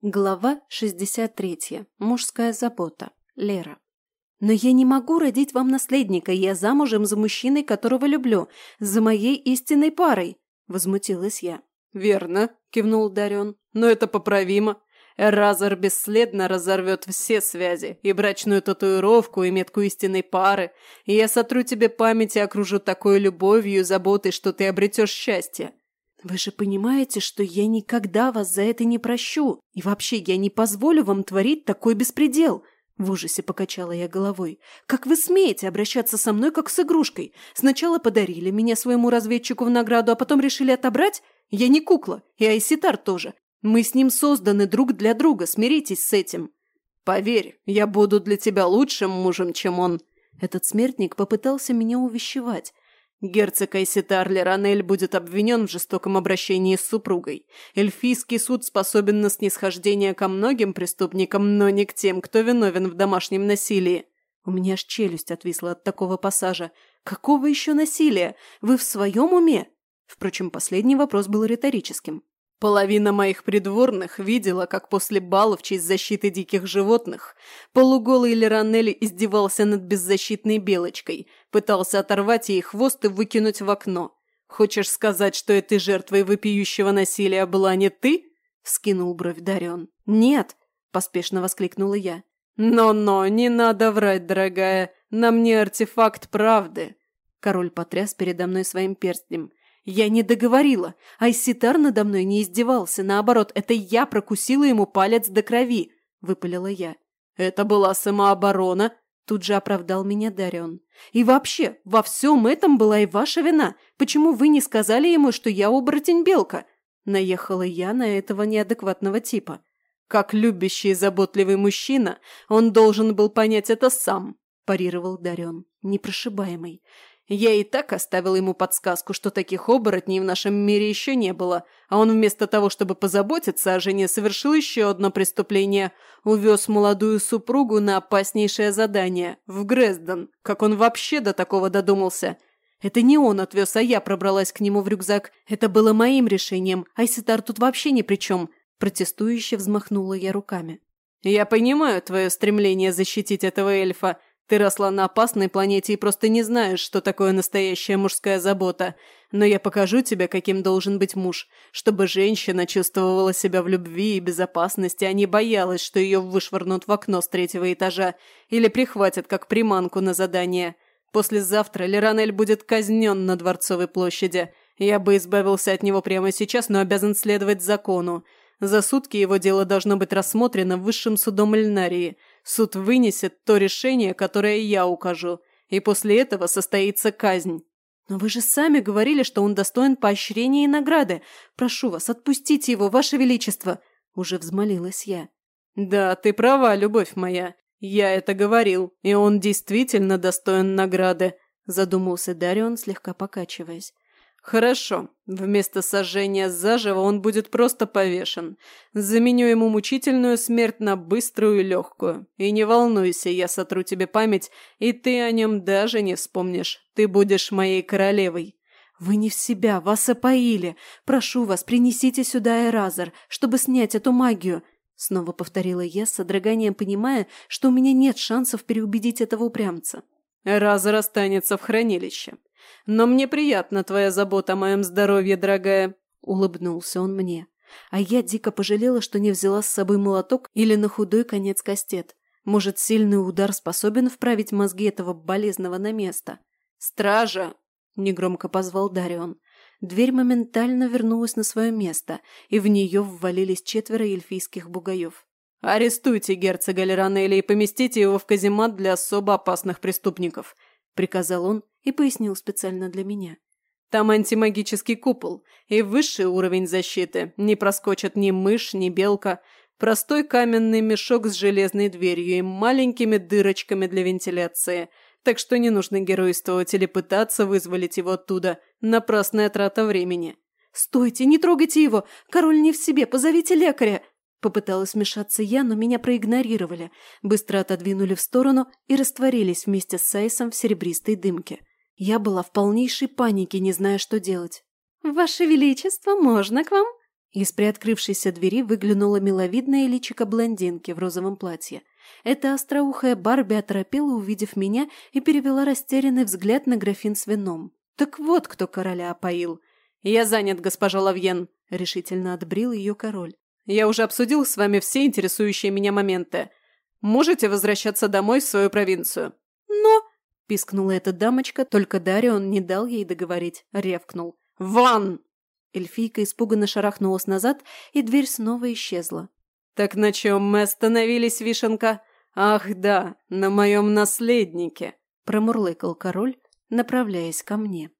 Глава 63. Мужская забота. Лера. «Но я не могу родить вам наследника, я замужем за мужчиной, которого люблю, за моей истинной парой», – возмутилась я. «Верно», – кивнул Дарен, – «но это поправимо. Эразер бесследно разорвет все связи, и брачную татуировку, и метку истинной пары, и я сотру тебе память и окружу такой любовью и заботой, что ты обретешь счастье. «Вы же понимаете, что я никогда вас за это не прощу, и вообще я не позволю вам творить такой беспредел!» В ужасе покачала я головой. «Как вы смеете обращаться со мной, как с игрушкой? Сначала подарили меня своему разведчику в награду, а потом решили отобрать? Я не кукла, и Айситар тоже. Мы с ним созданы друг для друга, смиритесь с этим». «Поверь, я буду для тебя лучшим мужем, чем он». Этот смертник попытался меня увещевать, Герцог Айситар Леранель будет обвинен в жестоком обращении с супругой. Эльфийский суд способен на снисхождение ко многим преступникам, но не к тем, кто виновен в домашнем насилии. У меня аж челюсть отвисла от такого пассажа. Какого еще насилия? Вы в своем уме? Впрочем, последний вопрос был риторическим. Половина моих придворных видела, как после бала в честь защиты диких животных полуголый Леранелли издевался над беззащитной белочкой, пытался оторвать ей хвост и выкинуть в окно. «Хочешь сказать, что этой жертвой вопиющего насилия была не ты?» – вскинул бровь Дарен. «Нет!» – поспешно воскликнула я. «Но-но, не надо врать, дорогая, на мне артефакт правды!» Король потряс передо мной своим перстнем. Я не договорила. Айситар надо мной не издевался. Наоборот, это я прокусила ему палец до крови, выпалила я. Это была самооборона, тут же оправдал меня Дарион. И вообще, во всем этом была и ваша вина. Почему вы не сказали ему, что я оборотень-белка? Наехала я на этого неадекватного типа. Как любящий и заботливый мужчина, он должен был понять это сам, парировал Дарион. Непрошибаемый. Я и так оставил ему подсказку, что таких оборотней в нашем мире еще не было, а он вместо того, чтобы позаботиться о жене, совершил еще одно преступление. Увез молодую супругу на опаснейшее задание – в Грезден. Как он вообще до такого додумался? Это не он отвез, а я пробралась к нему в рюкзак. Это было моим решением, Айситар тут вообще ни при чем. Протестующе взмахнула я руками. «Я понимаю твое стремление защитить этого эльфа», ты росла на опасной планете и просто не знаешь, что такое настоящая мужская забота. Но я покажу тебе, каким должен быть муж, чтобы женщина чувствовала себя в любви и безопасности, а не боялась, что ее вышвырнут в окно с третьего этажа или прихватят как приманку на задание. Послезавтра Леранель будет казнен на Дворцовой площади. Я бы избавился от него прямо сейчас, но обязан следовать закону. За сутки его дело должно быть рассмотрено высшим судом Эльнарии – Суд вынесет то решение, которое я укажу, и после этого состоится казнь. Но вы же сами говорили, что он достоин поощрения и награды. Прошу вас, отпустите его, ваше величество!» Уже взмолилась я. «Да, ты права, любовь моя. Я это говорил, и он действительно достоин награды», задумался Дарион, слегка покачиваясь. «Хорошо. Вместо сожжения заживо он будет просто повешен. Заменю ему мучительную смерть на быструю и легкую. И не волнуйся, я сотру тебе память, и ты о нем даже не вспомнишь. Ты будешь моей королевой». «Вы не в себя, вас опоили. Прошу вас, принесите сюда Эразер, чтобы снять эту магию», снова повторила я, с содроганием понимая, что у меня нет шансов переубедить этого упрямца. «Эразер останется в хранилище. Но мне приятна твоя забота о моем здоровье, дорогая», – улыбнулся он мне. А я дико пожалела, что не взяла с собой молоток или на худой конец кастет. Может, сильный удар способен вправить мозги этого болезного на место? «Стража!» – негромко позвал Дарион. Дверь моментально вернулась на свое место, и в нее ввалились четверо эльфийских бугаев. «Арестуйте герцога Леранелли и поместите его в каземат для особо опасных преступников», – приказал он и пояснил специально для меня. Там антимагический купол и высший уровень защиты. Не проскочат ни мышь, ни белка. Простой каменный мешок с железной дверью и маленькими дырочками для вентиляции. Так что не нужно геройствовать или пытаться вызволить его оттуда. Напрасная трата времени. «Стойте, не трогайте его! Король не в себе, позовите лекаря!» Попыталась вмешаться я, но меня проигнорировали, быстро отодвинули в сторону и растворились вместе с Сайсом в серебристой дымке. Я была в полнейшей панике, не зная, что делать. «Ваше Величество, можно к вам?» Из приоткрывшейся двери выглянула миловидная личико блондинки в розовом платье. Эта остроухая Барби оторопела, увидев меня, и перевела растерянный взгляд на графин с вином. Так вот кто короля опоил. «Я занят, госпожа Лавьен», — решительно отбрил ее король. «Я уже обсудил с вами все интересующие меня моменты. Можете возвращаться домой в свою провинцию». «Но...» — пискнула эта дамочка, только Дарион не дал ей договорить, ревкнул. «Ван!» Эльфийка испуганно шарахнулась назад, и дверь снова исчезла. «Так на чем мы остановились, Вишенка? Ах да, на моем наследнике!» промурлыкал король, направляясь ко мне.